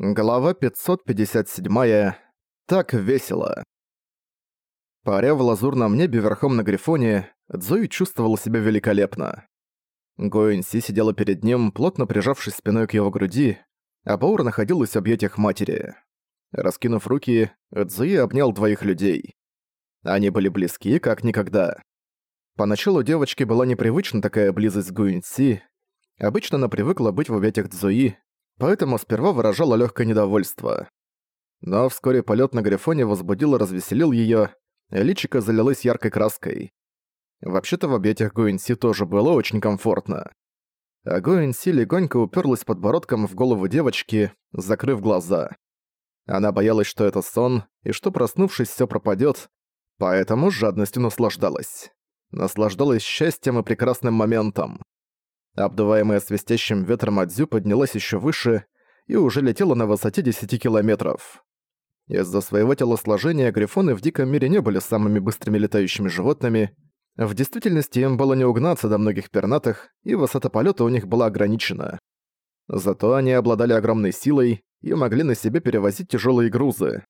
Глава 557. Так весело. Паря в лазурном небе верхом на Грифоне, Цзуи чувствовал себя великолепно. Гоэнси сидела перед ним, плотно прижавшись спиной к его груди, а Баур находилась в объятиях матери. Раскинув руки, Цзуи обнял двоих людей. Они были близки, как никогда. Поначалу девочке была непривычна такая близость с Гуэнси. Обычно она привыкла быть в объятиях Цзуи, поэтому сперва выражала легкое недовольство. Но вскоре полет на Грифоне возбудил и развеселил ее, и личико залилось яркой краской. Вообще-то в объятиях Гуинси тоже было очень комфортно. А Гуинси легонько уперлась подбородком в голову девочки, закрыв глаза. Она боялась, что это сон, и что, проснувшись, все пропадет, поэтому с жадностью наслаждалась. Наслаждалась счастьем и прекрасным моментом. Обдуваемая свистящим ветром Адзю поднялась еще выше и уже летела на высоте 10 километров. Из-за своего телосложения грифоны в диком мире не были самыми быстрыми летающими животными. В действительности им было не угнаться до многих пернатых, и высота полета у них была ограничена. Зато они обладали огромной силой и могли на себе перевозить тяжелые грузы.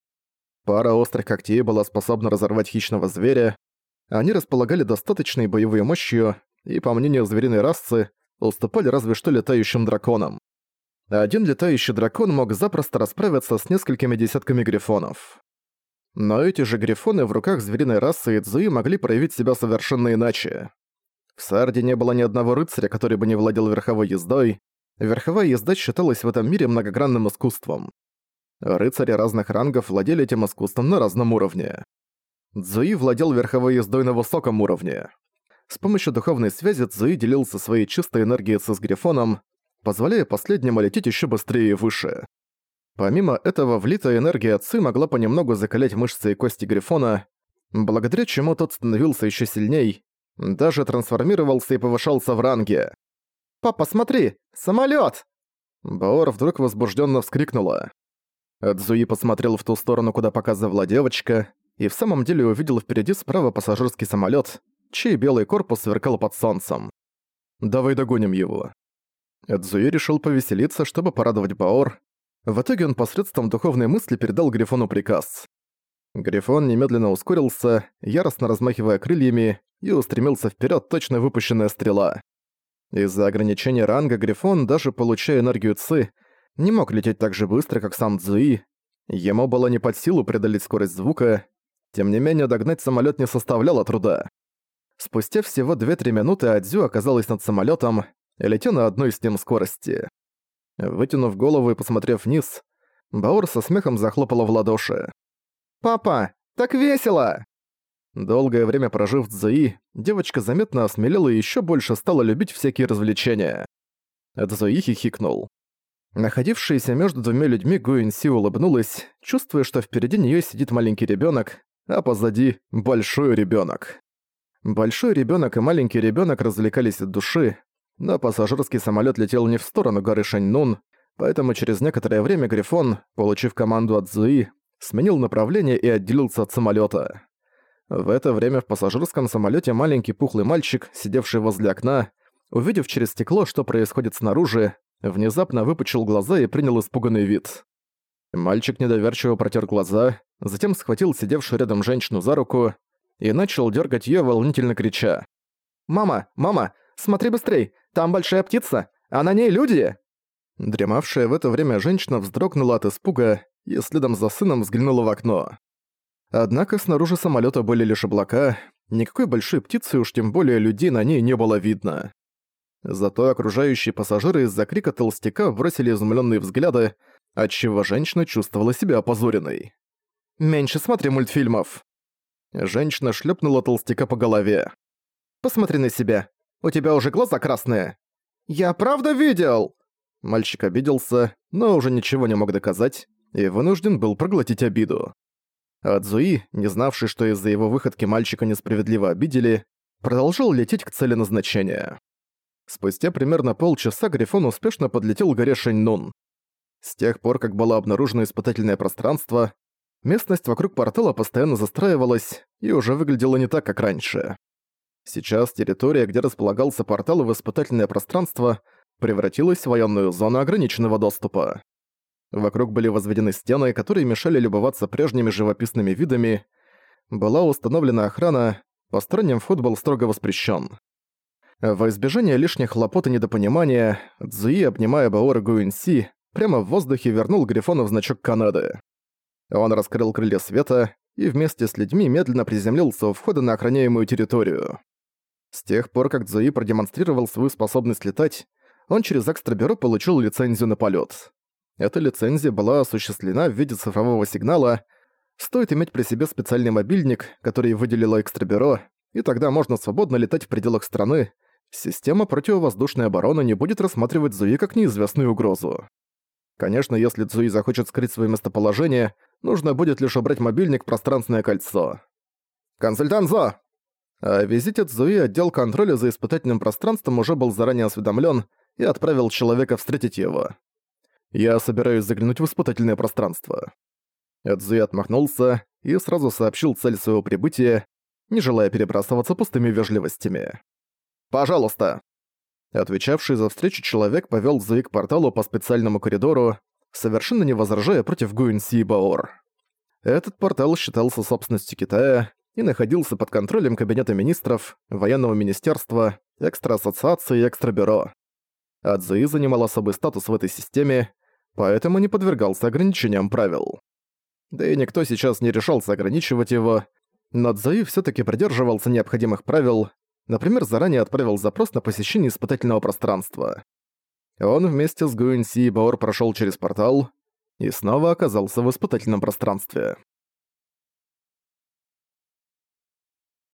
Пара острых когтей была способна разорвать хищного зверя, они располагали достаточной боевой мощью и, по мнению звериной расы, уступали разве что летающим драконам. Один летающий дракон мог запросто расправиться с несколькими десятками грифонов. Но эти же грифоны в руках звериной расы Идзуи могли проявить себя совершенно иначе. В Сарде не было ни одного рыцаря, который бы не владел верховой ездой. Верховая езда считалась в этом мире многогранным искусством. Рыцари разных рангов владели этим искусством на разном уровне. Цзуи владел верховой ездой на высоком уровне. С помощью духовной связи Цзуи делился своей чистой энергией с Грифоном, позволяя последнему лететь еще быстрее и выше. Помимо этого, влитая энергия Ци могла понемногу закалять мышцы и кости Грифона, благодаря чему тот становился еще сильней, даже трансформировался и повышался в ранге. «Папа, смотри! самолет! Баор вдруг возбужденно вскрикнула. Цзуи посмотрел в ту сторону, куда показывала девочка, и в самом деле увидел впереди справа пассажирский самолет, чей белый корпус сверкал под солнцем. «Давай догоним его». Эдзуи решил повеселиться, чтобы порадовать Баор. В итоге он посредством духовной мысли передал Грифону приказ. Грифон немедленно ускорился, яростно размахивая крыльями, и устремился вперед точно выпущенная стрела. Из-за ограничения ранга Грифон, даже получая энергию Ци, не мог лететь так же быстро, как сам Цзуи. Ему было не под силу преодолеть скорость звука, тем не менее догнать самолет не составляло труда. Спустя всего 2-3 минуты Адзю оказалась над самолетом, летя на одной с ним скорости. Вытянув голову и посмотрев вниз, Баур со смехом захлопала в ладоши. «Папа, так весело!» Долгое время прожив в Цзуи, девочка заметно осмелела и ещё больше стала любить всякие развлечения. Цзуи хихикнул. Находившаяся между двумя людьми Гуинси улыбнулась, чувствуя, что впереди неё сидит маленький ребёнок, а позади — большой ребёнок. Большой ребенок и маленький ребенок развлекались от души, но пассажирский самолет летел не в сторону горы Шаньнун, поэтому через некоторое время Грифон, получив команду от Зуи, сменил направление и отделился от самолета. В это время в пассажирском самолете маленький пухлый мальчик, сидевший возле окна, увидев через стекло, что происходит снаружи, внезапно выпучил глаза и принял испуганный вид. Мальчик недоверчиво протер глаза, затем схватил сидевшую рядом женщину за руку и начал дергать ее, волнительно крича. «Мама! Мама! Смотри быстрей! Там большая птица! А на ней люди!» Дремавшая в это время женщина вздрогнула от испуга и следом за сыном взглянула в окно. Однако снаружи самолета были лишь облака, никакой большой птицы, уж тем более людей на ней не было видно. Зато окружающие пассажиры из-за крика толстяка бросили изумленные взгляды, отчего женщина чувствовала себя опозоренной. «Меньше смотри мультфильмов!» Женщина шлепнула толстяка по голове. «Посмотри на себя. У тебя уже глаза красные». «Я правда видел!» Мальчик обиделся, но уже ничего не мог доказать, и вынужден был проглотить обиду. А Цзуи, не знавший, что из-за его выходки мальчика несправедливо обидели, продолжил лететь к цели назначения. Спустя примерно полчаса Грифон успешно подлетел к горе Шэньнун. С тех пор, как было обнаружено испытательное пространство, Местность вокруг портала постоянно застраивалась и уже выглядела не так, как раньше. Сейчас территория, где располагался портал в испытательное пространство, превратилась в военную зону ограниченного доступа. Вокруг были возведены стены, которые мешали любоваться прежними живописными видами. Была установлена охрана, посторонним вход был строго воспрещен. Во избежание лишних хлопот и недопонимания, Цзуи, обнимая Баора Гуинси, прямо в воздухе вернул Грифону в значок Канады. Он раскрыл крылья света и вместе с людьми медленно приземлился у входа на охраняемую территорию. С тех пор, как Цзуи продемонстрировал свою способность летать, он через экстрабюро получил лицензию на полет. Эта лицензия была осуществлена в виде цифрового сигнала. Стоит иметь при себе специальный мобильник, который выделило экстрабюро, и тогда можно свободно летать в пределах страны. Система противовоздушной обороны не будет рассматривать Зуи как неизвестную угрозу. Конечно, если Цзуи захочет скрыть свое местоположение, нужно будет лишь убрать мобильник в пространственное кольцо. «Консультант Зо!» О визите Цзуи отдел контроля за испытательным пространством уже был заранее осведомлен и отправил человека встретить его. Я собираюсь заглянуть в испытательное пространство». Эдзуи отмахнулся и сразу сообщил цель своего прибытия, не желая перебрасываться пустыми вежливостями. «Пожалуйста!» Отвечавший за встречу человек повёл Зуи к порталу по специальному коридору, совершенно не возражая против Гуинси и Баор. Этот портал считался собственностью Китая и находился под контролем Кабинета министров, Военного министерства, Экстра-ассоциации и Экстрабюро. Адзуи занимал особый статус в этой системе, поэтому не подвергался ограничениям правил. Да и никто сейчас не решался ограничивать его, но Цзуи всё-таки придерживался необходимых правил, например, заранее отправил запрос на посещение испытательного пространства. Он вместе с Гуинси и Баор прошёл через портал и снова оказался в испытательном пространстве.